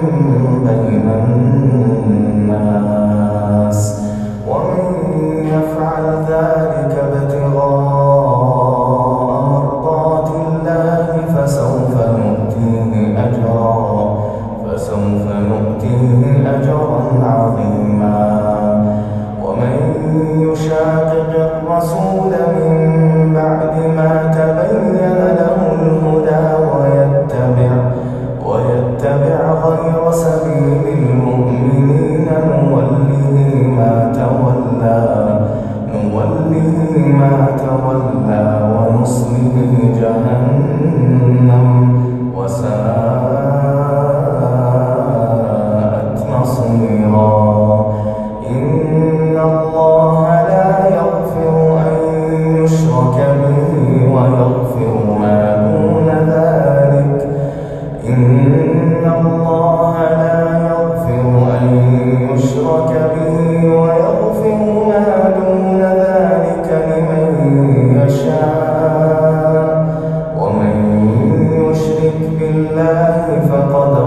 بين الناس فقد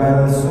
Hagan su